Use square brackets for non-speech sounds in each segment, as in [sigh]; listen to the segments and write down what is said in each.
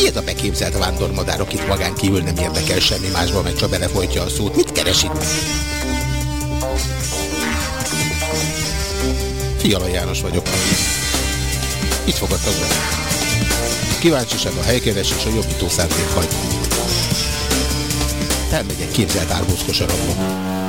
Ki ez a beképzelt vándormadár, akit magán kívül nem érdekel semmi másba, meg csak belefolytja a szót? Mit keres itt? Fiala János vagyok. Itt fogadtak be. Kíváncsiság a helykeres és a jobbító szándék hagy. Elmegyek képzelt árbózkosarakba. Kezdem.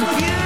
of you.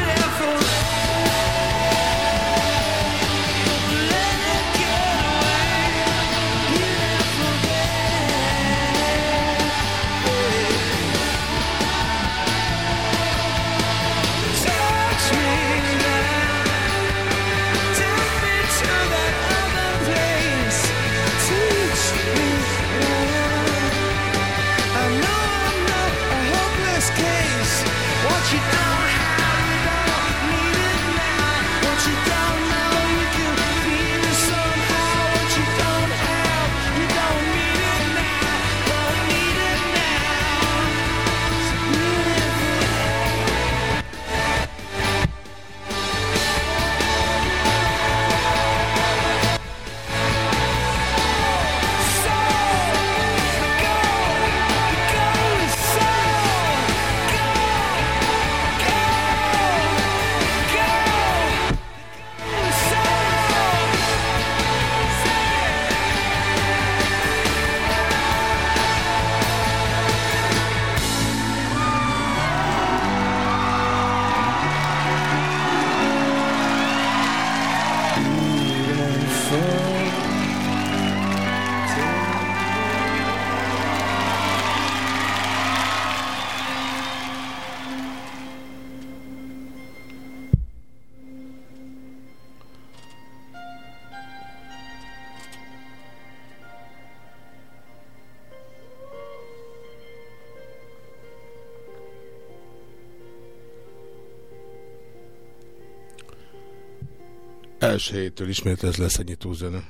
Első héttől ismét ez lesz a nyitózene.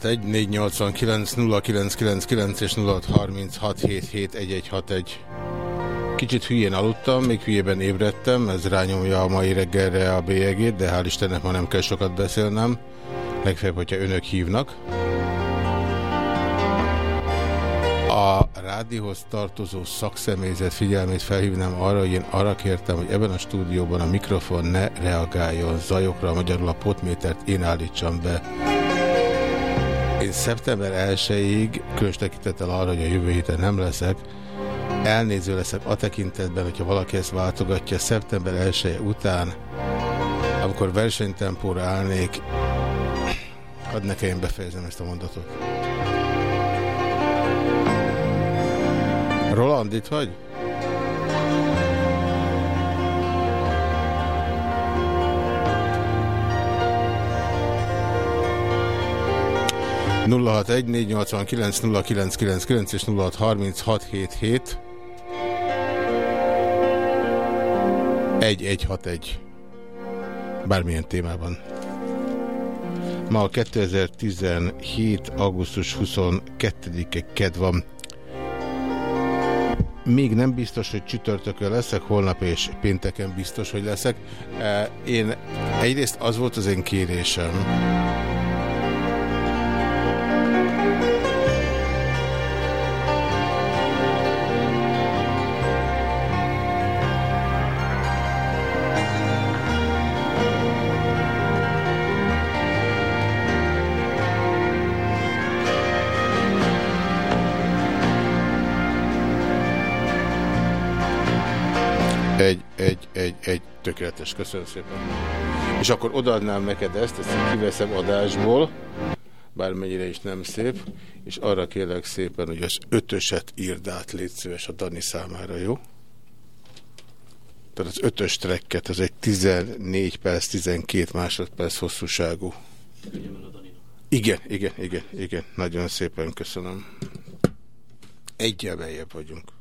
061 489 0999 és 0636771161. Kicsit hülyén aludtam, még hülyében ébredtem, ez rányomja a mai reggelre a bélyegét, de hál' Istennek ma nem kell sokat beszélnem, legfeljebb, hogyha önök hívnak. A rádióhoz tartozó szakszemélyzet figyelmét felhívnám arra, hogy én arra kértem, hogy ebben a stúdióban a mikrofon ne reagáljon zajokra, magyarul a potmétert én állítsam be. Én szeptember 1-ig, különös tekintettel arra, hogy a jövő héten nem leszek, elnéző leszek a tekintetben, hogyha valaki ezt váltogatja szeptember 1 -e után, amikor versenytempóra állnék, hadd ne kelljen befejezem ezt a mondatot. Roland, itt vagy? 061 489 0999 és 063677 1161 bármilyen témában. Ma 2017. augusztus 22-e ked van. Még nem biztos, hogy csütörtökön leszek, holnap és pénteken biztos, hogy leszek. Én egyrészt az volt az én kérésem, tökéletes, köszönöm szépen. És akkor odaadnám neked ezt, ezt kiveszem adásból, bármennyire is nem szép, és arra kérlek szépen, hogy az ötöset írd át, légy a Dani számára, jó? Tehát az ötös trekket, ez egy 14 perc, 12 másodperc hosszúságú. Igen, igen, igen, igen. Nagyon szépen köszönöm. Egyel beljebb vagyunk.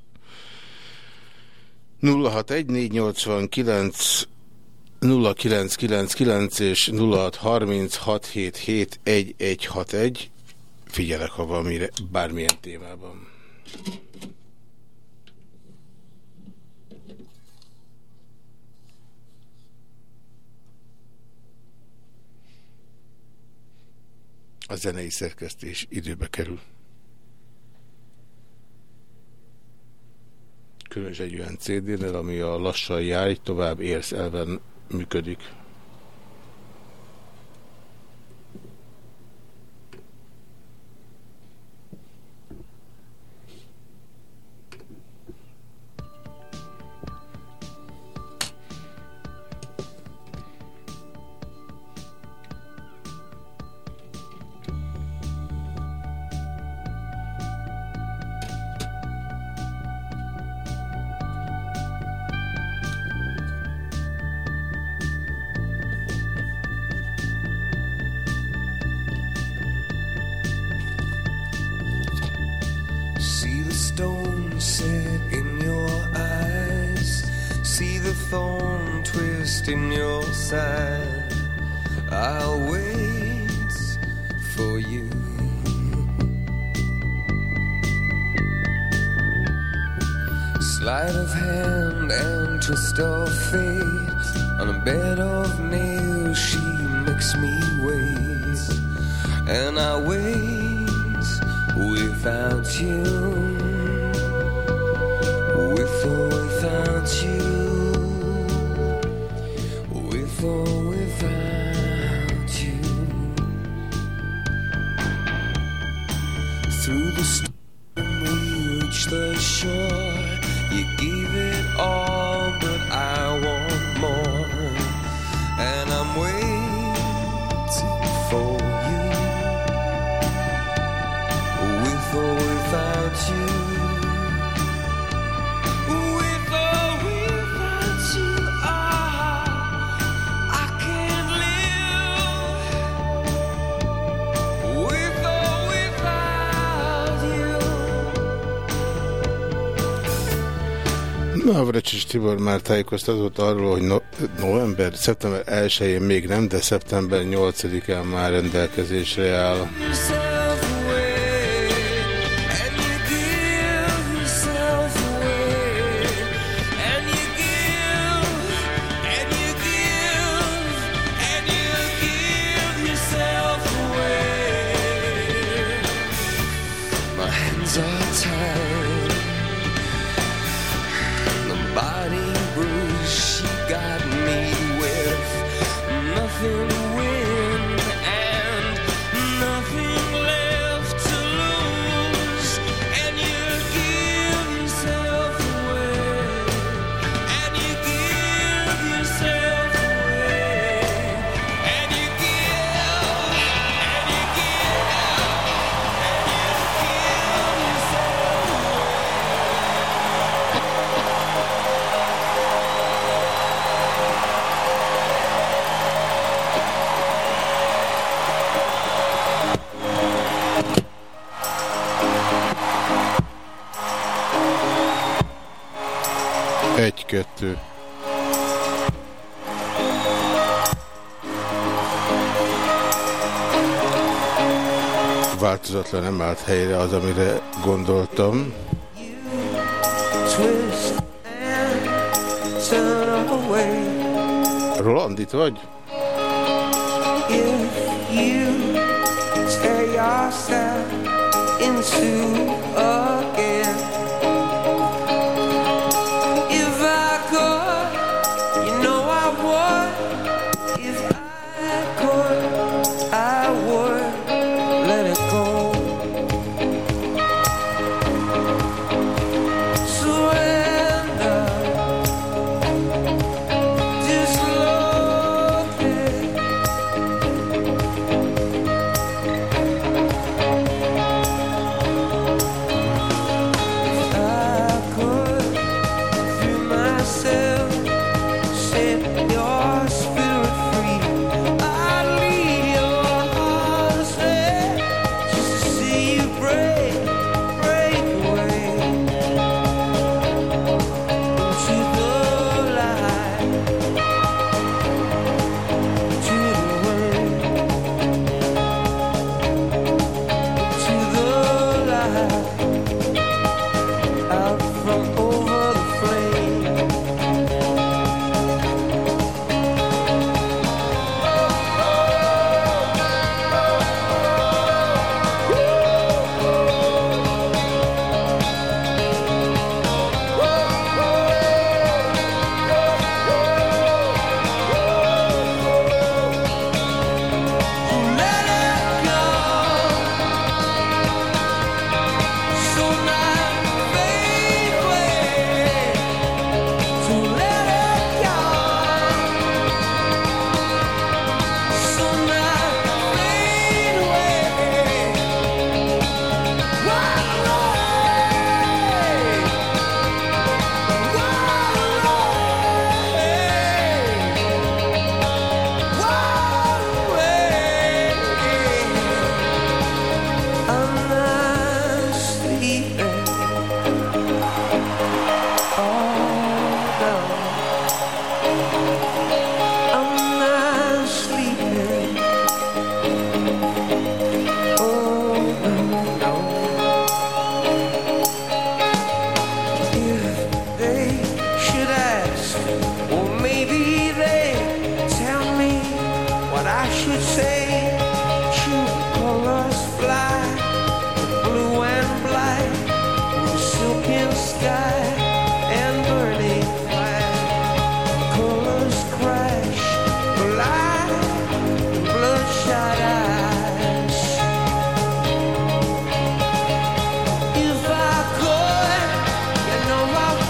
061 0999 és 0636771161. Figyelek, ha valamire, bármilyen témában. A zenei szerkesztés időbe kerül. Különös egy olyan CD-nél, ami a lassan járj, tovább érsz elven működik. without you, with or without you. Navracsis Tibor már tájékoztatott arról, hogy no november, szeptember 1-én még nem, de szeptember 8-án már rendelkezésre áll. 1-2. Változatlan nem állt helyre az, amire gondoltam. Roland, itt vagy? into a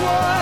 one.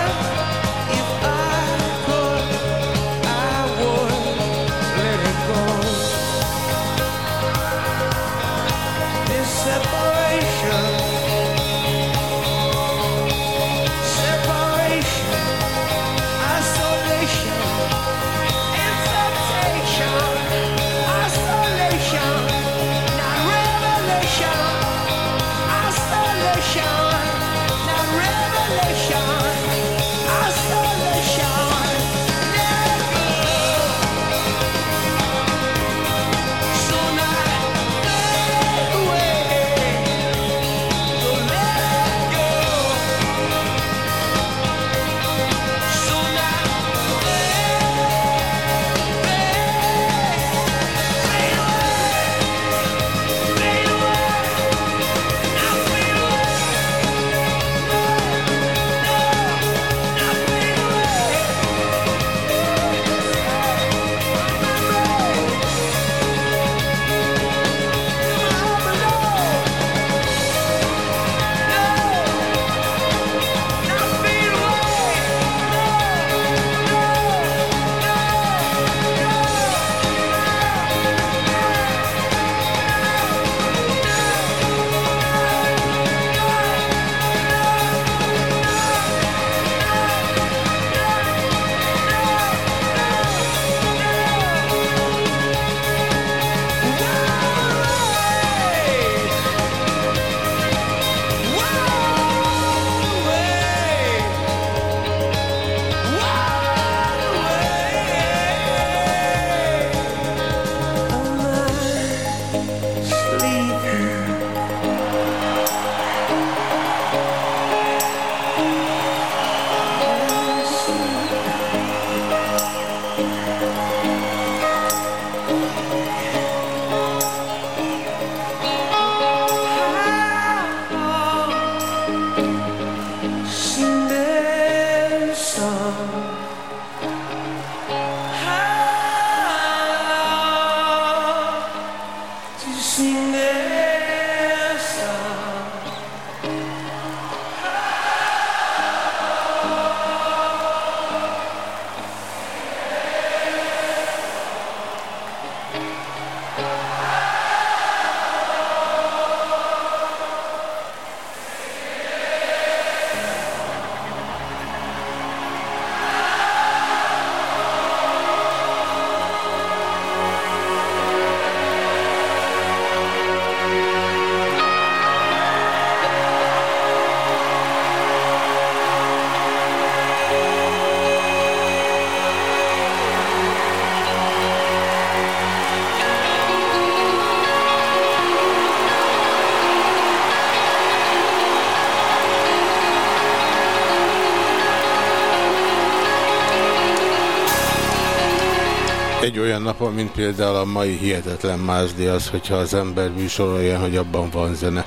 Napon, mint például a mai hihetetlen mázdi az, hogyha az ember műsor olyan, hogy abban van zene.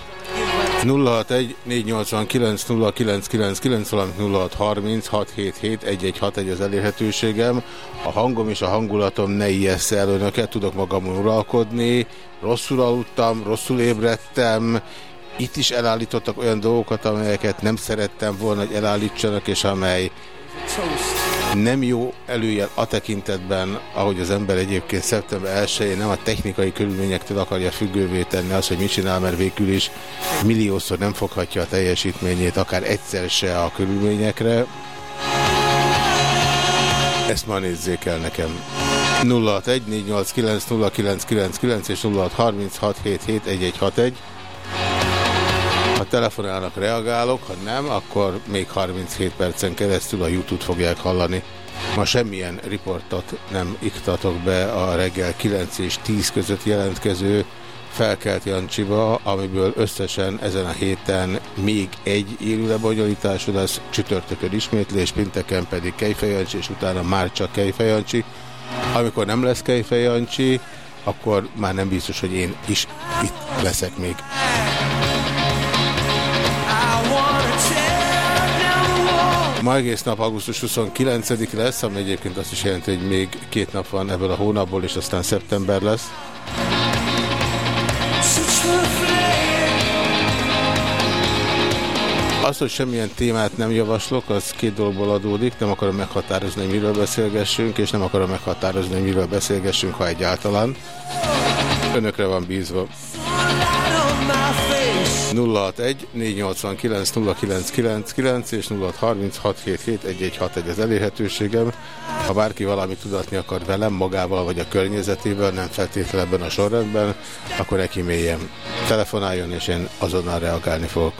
061 489 0999 valamint 0636771161 az elérhetőségem. A hangom és a hangulatom ne ijessze el önöket, tudok magamon uralkodni. Rosszul aludtam, rosszul ébredtem, itt is elállítottak olyan dolgokat, amelyeket nem szerettem volna, hogy elállítsanak, és amely nem jó előjel a tekintetben, ahogy az ember egyébként szeptember 1 nem a technikai körülményektől akarja függővé tenni az, hogy mit csinál, mert végül is milliószor nem foghatja a teljesítményét, akár egyszer se a körülményekre. Ezt ma nézzék el nekem. 061 és 0636771161. Ha telefonálnak, reagálok, ha nem, akkor még 37 percen keresztül a YouTube-t fogják hallani. Ma semmilyen riportot nem iktatok be a reggel 9 és 10 között jelentkező felkelt Jancsiba, amiből összesen ezen a héten még egy élő lebonyolítású lesz, csütörtökön ismétlés, pinteken pedig Kejfejancsi, és utána már csak Kejfejancsi. Amikor nem lesz Kejfejancsi, akkor már nem biztos, hogy én is itt leszek még. Ma egész nap augusztus 29 lesz, ami egyébként azt is jelenti, hogy még két nap van ebből a hónapból, és aztán szeptember lesz. Az, hogy semmilyen témát nem javaslok, az két dologból adódik. Nem akarom meghatározni, hogy miről beszélgessünk, és nem akarom meghatározni, hogy miről beszélgessünk, ha egyáltalán. Önökre van bízva. 061 489 0999 és 0636771161 az elérhetőségem. Ha bárki valamit tudatni akar velem, magával vagy a környezetében, nem feltétlenül ebben a sorrendben, akkor neki mélyen telefonáljon, és én azonnal reagálni fogok.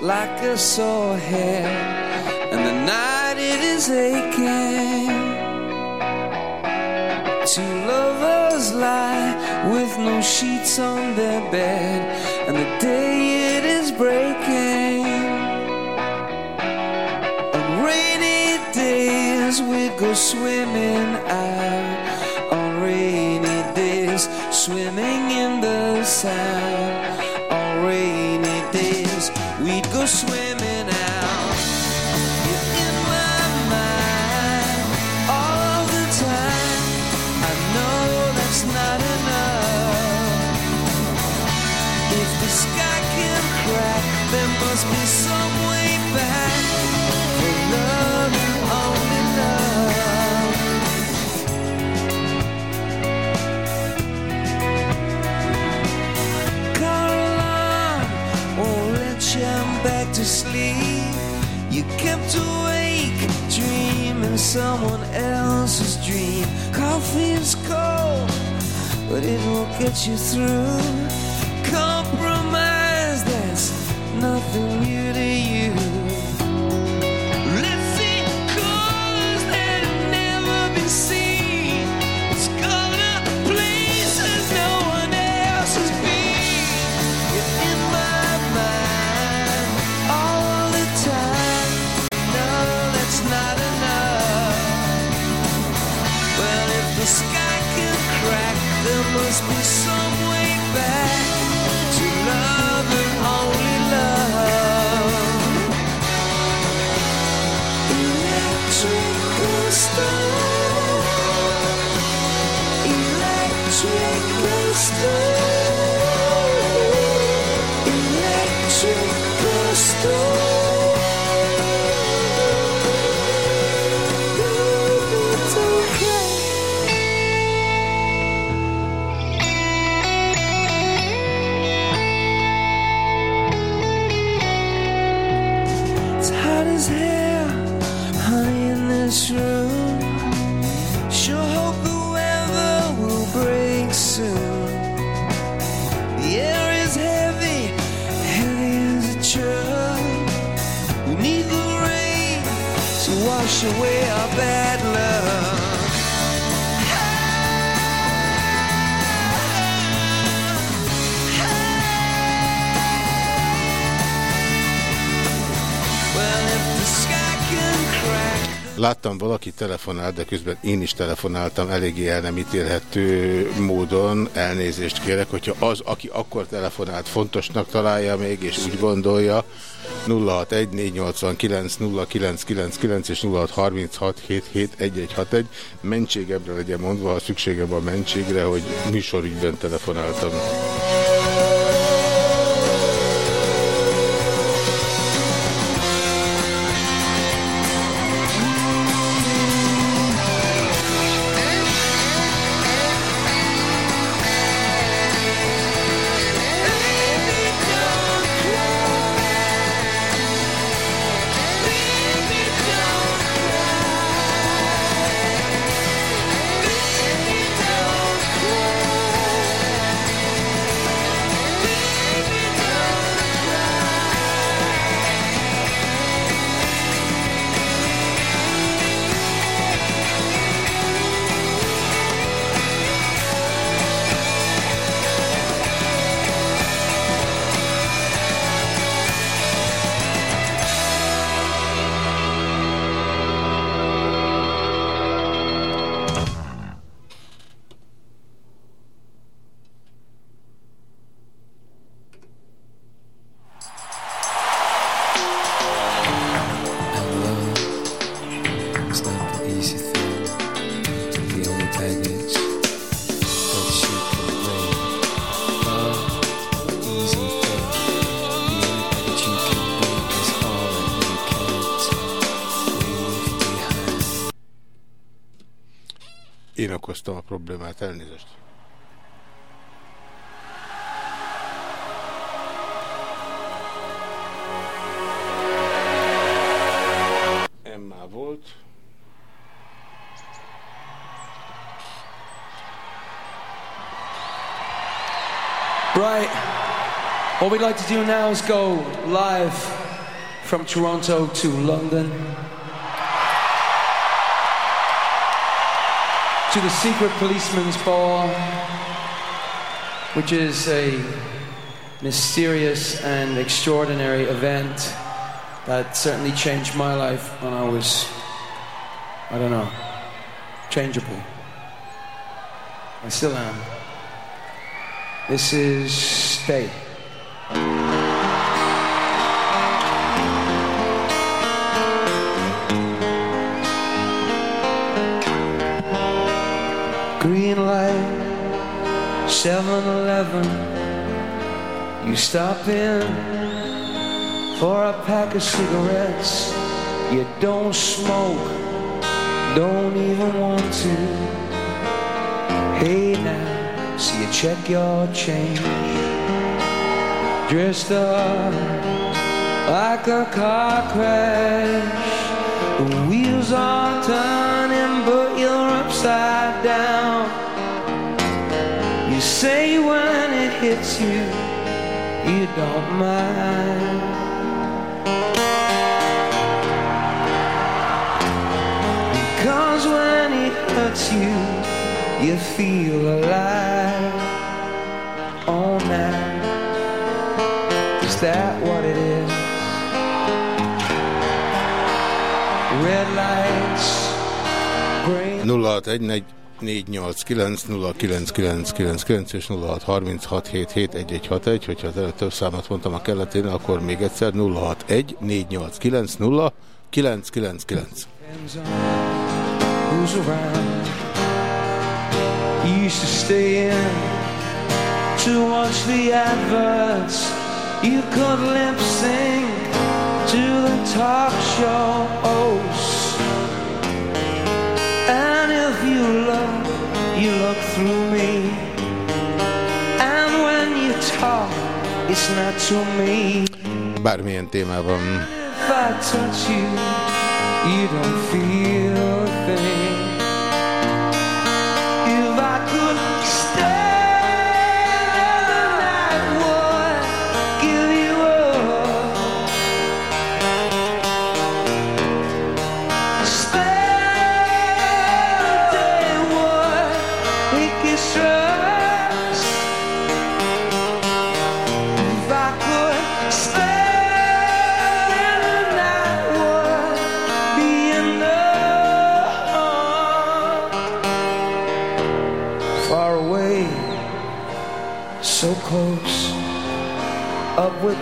like a sore head, and the night it is aching. Two lovers lie with no sheets on their bed, and the day it is breaking. On rainy days, we go swimming out. On rainy days, swimming in the sand. Someone else's dream. Coffee is cold, but it will get you through. Compromise, that's nothing new to you. Valaki telefonál, de közben én is telefonáltam eléggé el nem ítélhető módon. Elnézést kérek, hogyha az, aki akkor telefonált fontosnak találja még, és úgy gondolja, 0614890999 és 0636771161 mentségebbre legyen mondva, ha szüksége van mentségre, hogy műsorügyben telefonáltam. Okoztam a elnézést. Emma volt. Right. What we'd like to do now is go live from Toronto to London to the Secret Policeman's Ball, which is a mysterious and extraordinary event that certainly changed my life when I was, I don't know, changeable. I still am. This is Stay. 7-Eleven. You stop in for a pack of cigarettes. You don't smoke, don't even want to. Hey now, so you check your change. Dressed up like a car crash. The wheels are turning, but you're upside down. Say when it hits you, you don't mind. Because when it hurts you, you feel alive. Oh, now, is that what it is? Red lights, green. 061 489 és 0636771161, hogyha az előtt több számot mondtam a kelletén, akkor még egyszer 061 489 0999. Depends on who's around. You used to stay in to watch the adverts. You could lip sync to the talk show hosts. You look through me. And when you talk, it's not to me. Bármilyen témában If I touch you, you don't feel a thing.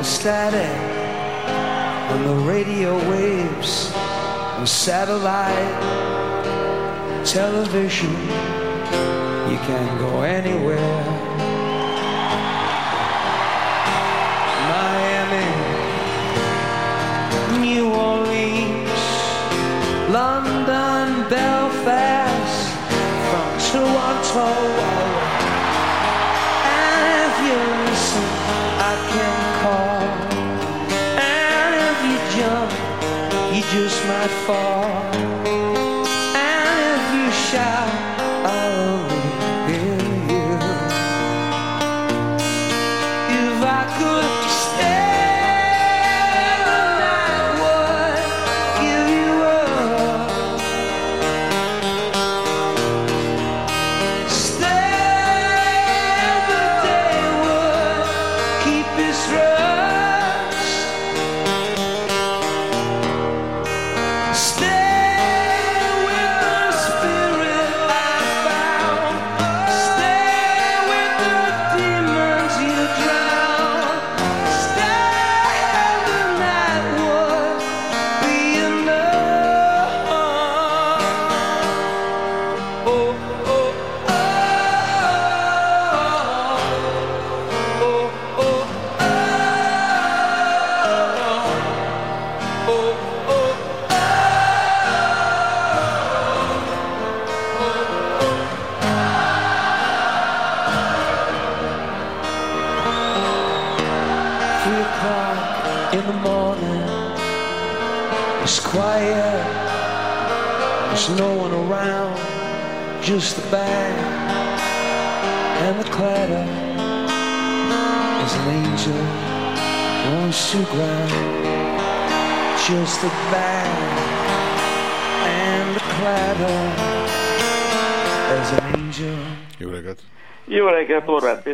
Static on the radio waves, and satellite television. You can't go anywhere. Miami, New Orleans, London, Belfast, from Toronto. for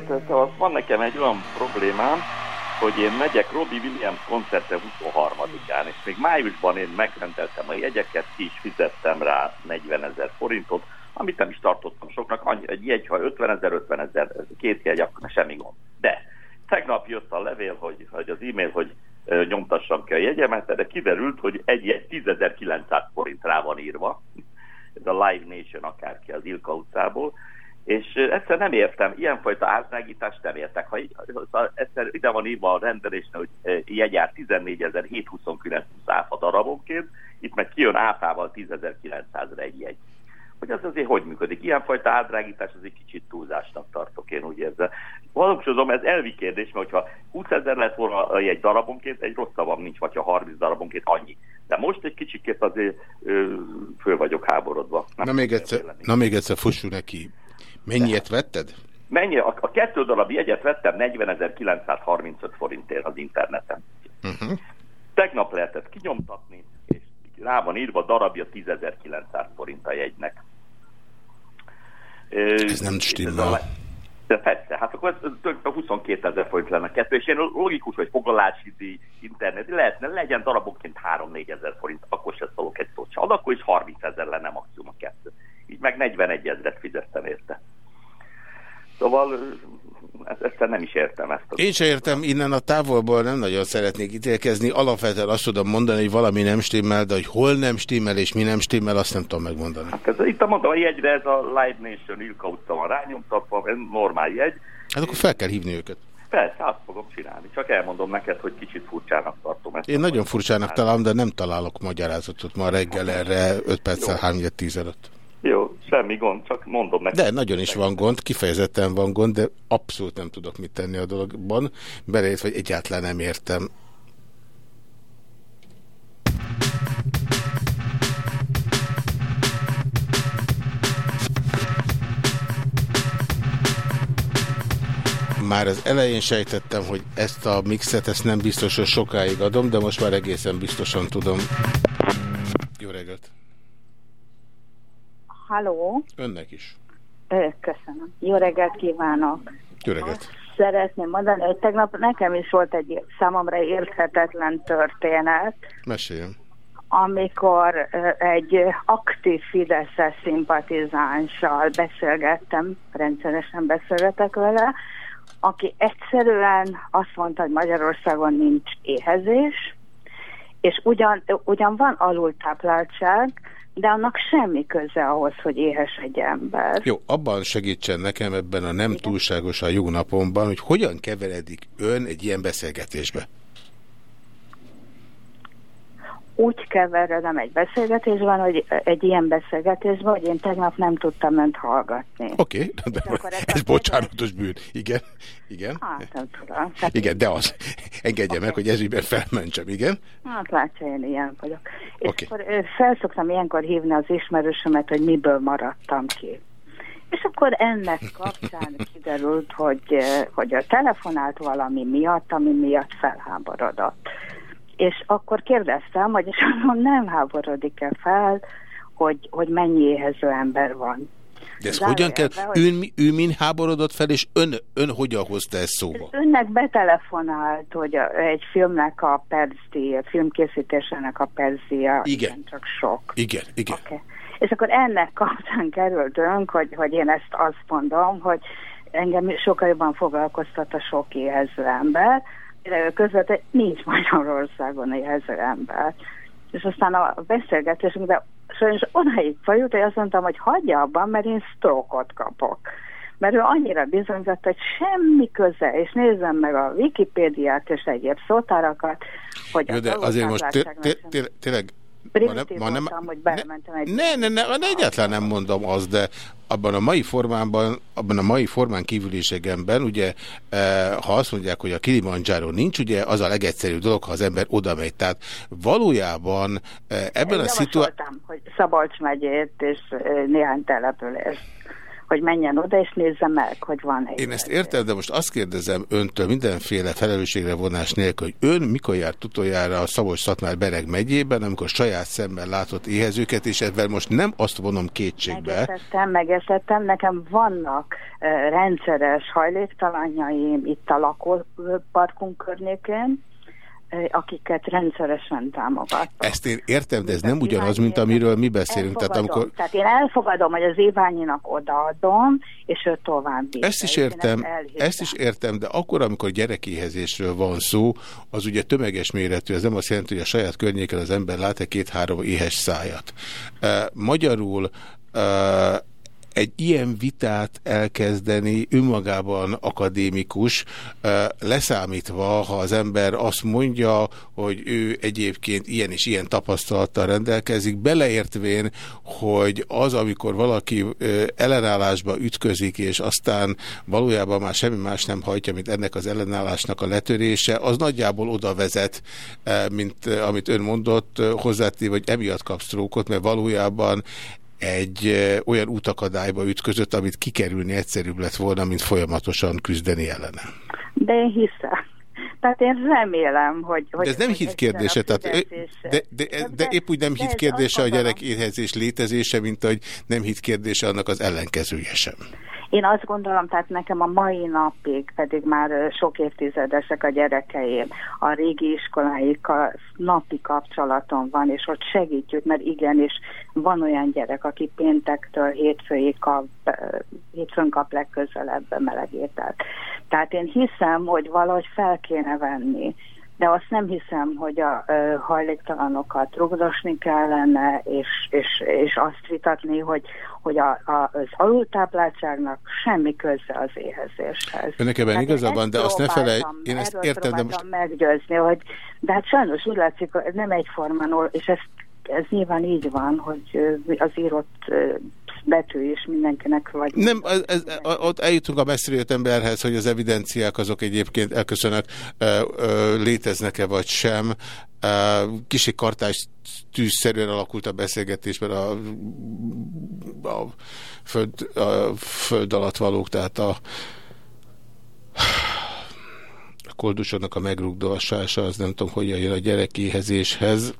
Péter, szóval van nekem egy olyan problémám, hogy én megyek Robbie Williams koncertre 23-án, és még májusban én megrendeltem a jegyeket, ki is fizettem rá 40 ezer forintot, amit nem is tartottam soknak, annyi, egy jegy, ha 50 ezer, 50 ezer, ez két jegy, akkor semmi gond. De tegnap jött a levél, hogy, hogy az e-mail, hogy nyomtassam ki a jegyemet, de kiderült, hogy egy jegy 10.900 forint rá van írva, ez a Live Nation akárki az Ilka utcából, és egyszer nem értem, ilyenfajta átrágítást nem értek. Ha, ha egyszer ide van írva a rendelésnél, hogy jegyár 14.729 áfa darabonként, itt meg kijön áfával 10.900-ra egy jegy. Hogy az azért hogy működik? Ilyenfajta átdrágítás az egy kicsit túlzásnak tartok, én úgy érzem. Valószínűleg ez elvi kérdés, mert hogyha 20 ezer lett volna egy darabonként, egy rosszabb nincs, vagy ha 30 darabonként annyi. De most egy kicsikét azért ö, föl vagyok háborodva. Nem na, még egyszer, na még egyszer fussunk neki. Mennyiet vetted? Mennyi? A, a kettő darab jegyet vettem 40.935 forintért az interneten. Uh. -huh. Tegnap lehetett kinyomtatni, és rá van írva darabja 10.900 forint a jegynek. Ez nem stimmel. De persze, hát akkor ez, ez 22 ezer forint lenne kettő, és én logikus, hogy foglalási díj, internet, lehetne, legyen darabokként 3-4 ezer forint, akkor se szólok egy szót sem. Akkor is 30 ezer lenne maximum a kettő. Így meg 41 ezeret fizettem érte. Szóval ezt, ezt nem is értem. Ezt az Én sem értem, innen a távolból nem nagyon szeretnék ítélkezni. Alapvetően azt tudom mondani, hogy valami nem stimmel, de hogy hol nem stimmel és mi nem stimmel, azt nem tudom megmondani. Hát ez, itt a mondom, a jegyre ez a Live Nation Ilka utca van rányomtatva, ez normál jegy. Hát akkor fel kell hívni őket. Persze, azt fogom csinálni. Csak elmondom neked, hogy kicsit furcsának tartom ezt. Én nagyon furcsának találom, de nem találok magyarázatot ma reggel erre 5 perccel 3 10 előtt. Jó, semmi gond, csak mondom neked. De nagyon is van gond, kifejezetten van gond, de abszolút nem tudok mit tenni a dologban, belejött, hogy egyáltalán nem értem. Már az elején sejtettem, hogy ezt a mixet, ezt nem biztos, hogy sokáig adom, de most már egészen biztosan tudom. Halló? Önnek is. Köszönöm. Jó reggelt kívánok. Jó reggelt. Szeretném mondani, hogy tegnap nekem is volt egy számomra érthetetlen történet. Meséljem. Amikor egy aktív Fideszes szimpatizánssal beszélgettem, rendszeresen beszélgetek vele, aki egyszerűen azt mondta, hogy Magyarországon nincs éhezés, és ugyan, ugyan van alultápláltság, de annak semmi köze ahhoz, hogy éhes egy ember. Jó, abban segítsen nekem ebben a nem Igen. túlságosan jó napomban, hogy hogyan keveredik ön egy ilyen beszélgetésbe? Úgy keveredem egy beszélgetésben, hogy egy ilyen beszélgetésben, hogy én tegnap nem tudtam önt hallgatni. Oké, okay, de ez bocsánatos bűn. Igen, igen. Hát nem tudom. Tehát igen, de az. Engedje okay. meg, hogy ezügyben felmentsem, igen. Hát látja, én ilyen vagyok. És okay. akkor felszoktam ilyenkor hívni az ismerősömet, hogy miből maradtam ki. És akkor ennek kapcsán [laughs] kiderült, hogy, hogy a telefonált valami miatt, ami miatt felháborodott és akkor kérdeztem, hogy és nem háborodik-e fel, hogy, hogy mennyi éhező ember van. De ez hogyan kell? Hogy... Ő, ő min háborodott fel, és ön, ön hogyan hozta ezt szóba? Önnek betelefonált, hogy a, egy filmnek a percdíja, filmkészítésének a percdíja igen. csak sok. Igen, igen. Okay. És akkor ennek kapcsán került önk, hogy, hogy én ezt azt mondom, hogy engem sokkal jobban foglalkoztat a sok éhező ember, közvet nincs Magyarországon ezer ember. És aztán a beszélgetésünk, de sajnos odaig fajult, hogy azt mondtam, hogy hagyja abban, mert én sztrókot kapok. Mert ő annyira bizonyított, hogy semmi köze, és nézzem meg a Wikipédiát és egyéb szótárakat, hogy Jó, de azért most tényleg ma nem, ma nem, hogy belementem egy... Ne, ne, ne, ne, egyáltalán nem mondom azt, de abban a mai formában, abban a mai formán kívüliségemben, ugye, e, ha azt mondják, hogy a Kilimanjaro nincs, ugye az a legegyszerűbb dolog, ha az ember oda megy. Tehát valójában e, ebben Én a szituációban... hogy Szabolcs megyét és e, néhány települést hogy menjen oda és nézze meg, hogy van egy. Én ezt értem, de most azt kérdezem öntől mindenféle felelősségre vonás nélkül, hogy ön mikor járt utoljára a Szabolcs-Szatmár Bereg megyében, amikor saját szemben látott éhezőket, és ebben most nem azt vonom kétségbe. Megeszettem, megeszettem, nekem vannak uh, rendszeres hajléktalanjaim itt a lakóparkunk környékén, akiket rendszeresen támogat. Ezt én értem, de ez nem ugyanaz, mint amiről mi beszélünk. Tehát, amikor... Tehát én elfogadom, hogy az Iványinak odaadom, és ő tovább Ezt is értem, ezt, ezt is értem, de akkor, amikor gyerekéhezésről van szó, az ugye tömeges méretű, ez nem azt jelenti, hogy a saját környéken az ember lát-e két-három éhes szájat. Magyarul egy ilyen vitát elkezdeni önmagában akadémikus, leszámítva, ha az ember azt mondja, hogy ő egyébként ilyen és ilyen tapasztalattal rendelkezik, beleértvén, hogy az, amikor valaki ellenállásba ütközik, és aztán valójában már semmi más nem hajtja, mint ennek az ellenállásnak a letörése, az nagyjából oda vezet, mint amit ön mondott, hozzátéve, hogy emiatt kap sztrókot, mert valójában egy olyan útakadályba ütközött, amit kikerülni egyszerűbb lett volna, mint folyamatosan küzdeni ellene. De én hiszem. Tehát én remélem, hogy... hogy de ez nem hit kérdése, tehát, de, de, de, de épp úgy nem hit kérdése a gyerek éhezés létezése, mint hogy nem hit kérdése annak az ellenkezője sem. Én azt gondolom, tehát nekem a mai napig, pedig már sok évtizedesek a gyerekeim, a régi iskoláikkal napi kapcsolatom van, és ott segítjük, mert igenis van olyan gyerek, aki péntektől hétfőig kap, hétfőn kap legközelebb melegételt. Tehát én hiszem, hogy valahogy fel kéne venni de azt nem hiszem, hogy a ö, hajléktalanokat rugdosni kellene, és, és, és azt vitatni, hogy, hogy a, a, az alultápláltságnak semmi köze az éhezéshez. Önnek ebben hát igaza van, de azt ne felejt, én ezt értem, de most... meggyőzni, hogy, de hát sajnos úgy látszik, hogy nem egyformán, és ez, ez nyilván így van, hogy az írott betű is mindenkinek vagy. Nem, ez, ez, ott eljutunk a messzire emberhez, hogy az evidenciák azok egyébként elköszönök, léteznek-e vagy sem. Kicsi kartás tűzszerűen alakult a beszélgetésben a, a, föld, a föld alatt valók, tehát a a koldusodnak a megrugdolásása, az nem tudom, hogyan jön a gyerekéhezéshez.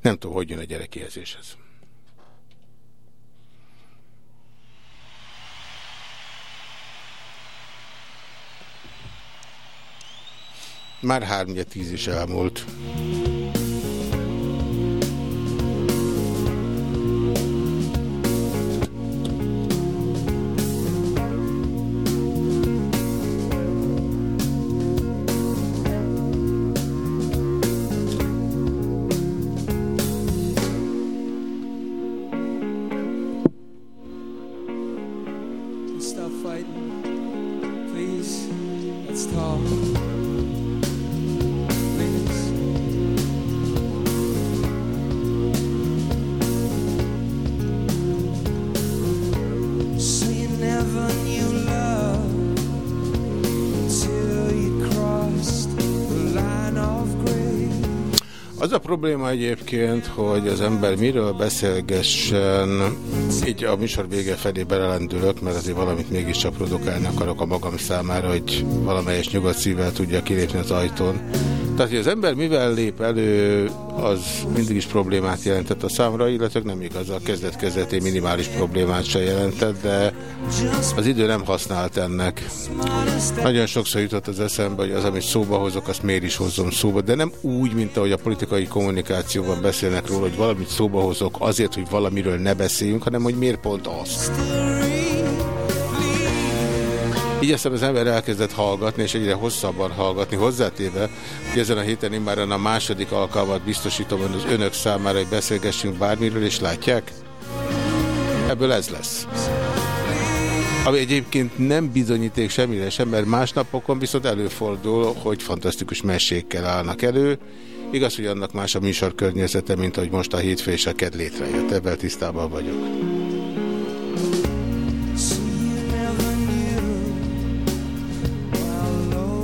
Nem tudom, hogy jön a gyerekéhezéshez. Már 3 tíz is elmúlt. Probléma egyébként, hogy az ember miről beszélgessen, így a műsor vége felé belelendülök, mert azért valamit mégiscsak produkálni akarok a magam számára, hogy valamelyes nyugodt szívvel tudja kilépni az ajtón. Tehát, hogy az ember mivel lép elő, az mindig is problémát jelentett a számra, illetve nem igaz, a kezdet-kezdetén minimális problémát se jelentett, de az idő nem használt ennek. Nagyon sokszor jutott az eszembe, hogy az, amit szóba hozok, azt miért is hozzom szóba, de nem úgy, mint ahogy a politikai kommunikációban beszélnek róla, hogy valamit szóba hozok azért, hogy valamiről ne beszéljünk, hanem hogy miért pont azt. Így aztán az ember elkezdett hallgatni, és egyre hosszabban hallgatni, hozzátéve, hogy ezen a héten én már a második alkalmat biztosítom az önök számára, hogy beszélgessünk bármiről, és látják? Ebből ez lesz. Ami egyébként nem bizonyíték semmire sem, mert más napokon viszont előfordul, hogy fantasztikus mesékkel állnak elő. Igaz, hogy annak más a műsor környezete, mint ahogy most a hétfő és a ked létrejött. Ebben tisztában vagyok.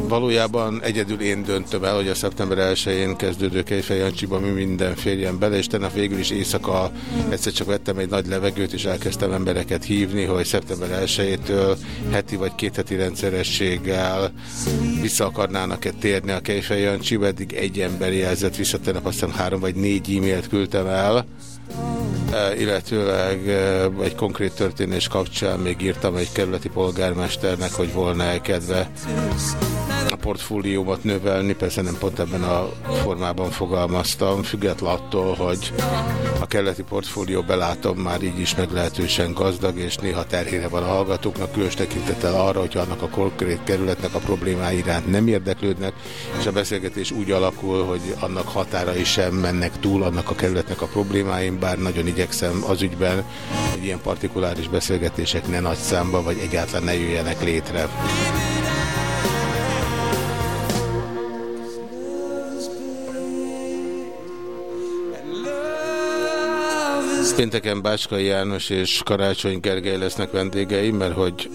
Valójában egyedül én döntöm el, hogy a szeptember 1-én kezdődő Kejfej Jancsiba mi minden férjen bele, és tegnap végül is éjszaka egyszer csak vettem egy nagy levegőt, és elkezdtem embereket hívni, hogy szeptember 1-től heti vagy két heti rendszerességgel vissza akarnának-e térni a Kejfej Jancsiba, eddig egy ember jelzett vissza, tegnap aztán három vagy négy e-mailt küldtem el, illetőleg egy konkrét történés kapcsán még írtam egy kerületi polgármesternek, hogy volna-e kedve a portfóliómat növelni, persze nem pont ebben a formában fogalmaztam, független attól, hogy a keleti portfólió belátom már így is meglehetősen gazdag, és néha terhére van a hallgatóknak, különös tekintettel arra, hogy annak a konkrét kerületnek a problémái iránt nem érdeklődnek, és a beszélgetés úgy alakul, hogy annak határai sem mennek túl annak a kerületnek a problémáim, bár nagyon igyekszem az ügyben, hogy ilyen partikuláris beszélgetések ne nagy számba, vagy egyáltalán ne jöjjenek létre. Pénteken Bácskai János és Karácsony Gergely lesznek vendégeim, mert hogy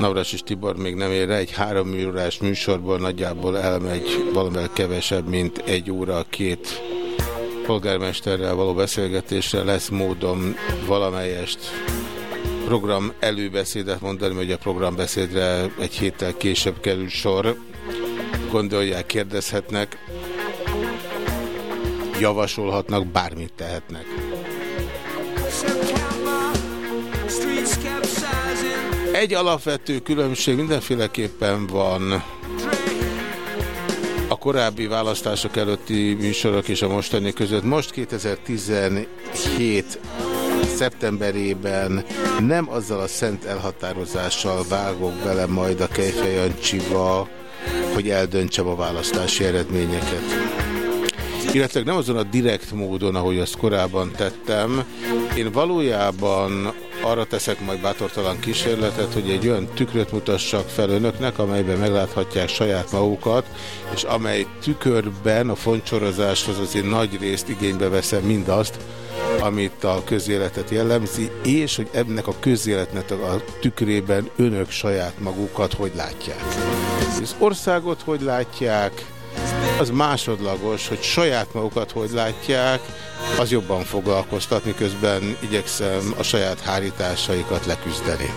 Navras és Tibor még nem ér egy három órás műsorból nagyjából elmegy valamivel kevesebb, mint egy óra két polgármesterrel való beszélgetésre lesz módom valamelyest program előbeszédet mondani, hogy a programbeszédre egy héttel később kerül sor. Gondolják, kérdezhetnek, javasolhatnak, bármit tehetnek. Egy alapvető különbség mindenféleképpen van korábbi választások előtti műsorok és a mostani között. Most 2017 szeptemberében nem azzal a szent elhatározással vágok bele majd a Kejfejancsiba, hogy eldöntsem a választási eredményeket illetve nem azon a direkt módon, ahogy azt korábban tettem. Én valójában arra teszek majd bátortalan kísérletet, hogy egy olyan tükröt mutassak fel önöknek, amelyben megláthatják saját magukat, és amely tükörben a foncsorozáshoz azért nagy részt igénybe veszem mindazt, amit a közéletet jellemzi, és hogy ennek a közéletnek a tükrében önök saját magukat hogy látják. Az országot hogy látják, az másodlagos, hogy saját magukat hogy látják, az jobban foglalkoztat, miközben igyekszem a saját hárításaikat leküzdeni.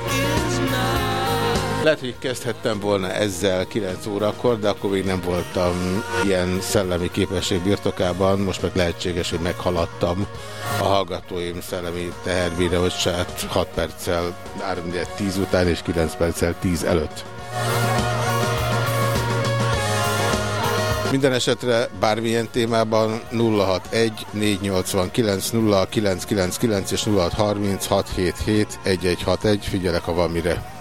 Lehet, hogy kezdhettem volna ezzel 9 órakor, de akkor még nem voltam ilyen szellemi képesség birtokában, most meg lehetséges, hogy meghaladtam a hallgatóim szellemi teherbírósát 6 perccel 3 10 után és 9 perccel 10 előtt. Minden esetre bármilyen témában 061 489 0999 és 063677 1161 figyelek, ha van mire.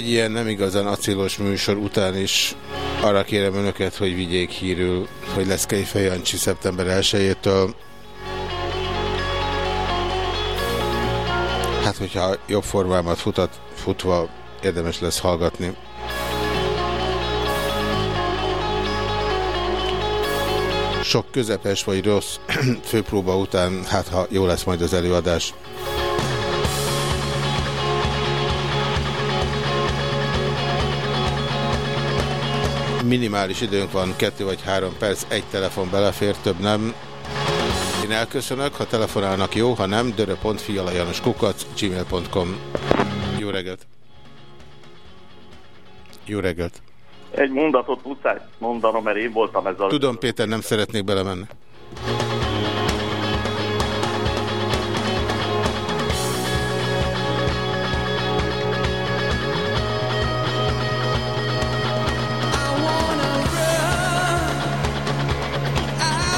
Egy ilyen nem igazán acélos műsor után is arra kérem önöket, hogy vigyék hírül, hogy lesz Kejfej Jancsi szeptember 1-től. Hát, hogyha jobb formámat futat, futva érdemes lesz hallgatni. Sok közepes vagy rossz [clears throat] főpróba után, hát ha jó lesz majd az előadás. Minimális időnk van, kettő vagy három perc, egy telefon belefér, több nem. Én elköszönök, ha telefonálnak jó, ha nem, dörö.fialajanoskukac, gmail.com. Jó reggelt! Jó reggelt! Egy mondatot muszáj mondanom, mert én voltam ez a... Tudom, Péter, nem szeretnék belemenni.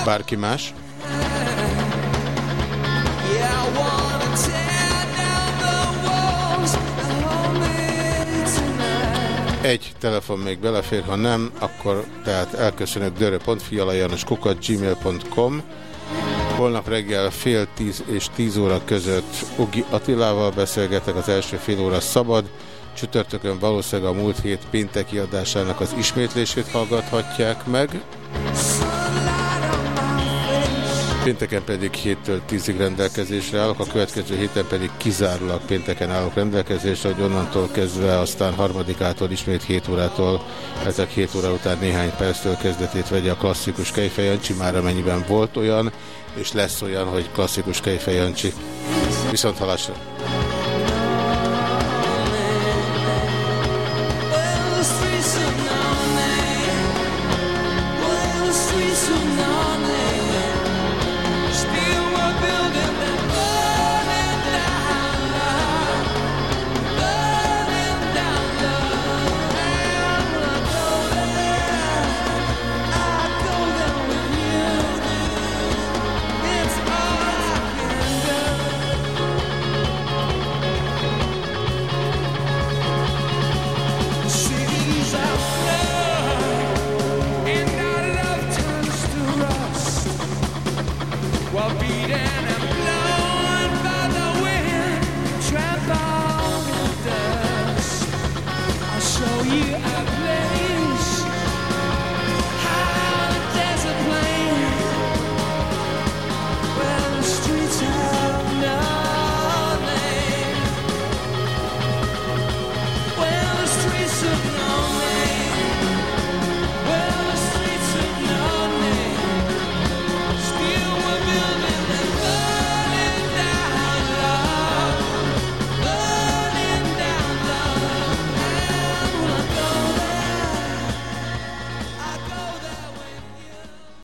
Bárki más? Egy telefon még belefér, ha nem, akkor tehát elköszönök dörö.fialajanoskukat gmail.com Holnap reggel fél tíz és tíz óra között Ugi Attilával beszélgetek, az első fél óra szabad. Csütörtökön valószínűleg a múlt hét pénteki adásának az ismétlését hallgathatják meg. Pénteken pedig 7-től 10-ig rendelkezésre állok, a következő héten pedig kizárólag pénteken állok rendelkezésre, hogy onnantól kezdve aztán harmadikától ismét 7 órától, ezek 7 óra után néhány perctől kezdetét vegye a klasszikus Kejfejancsi, már amennyiben volt olyan, és lesz olyan, hogy klasszikus Kejfejancsi. Viszont halásra!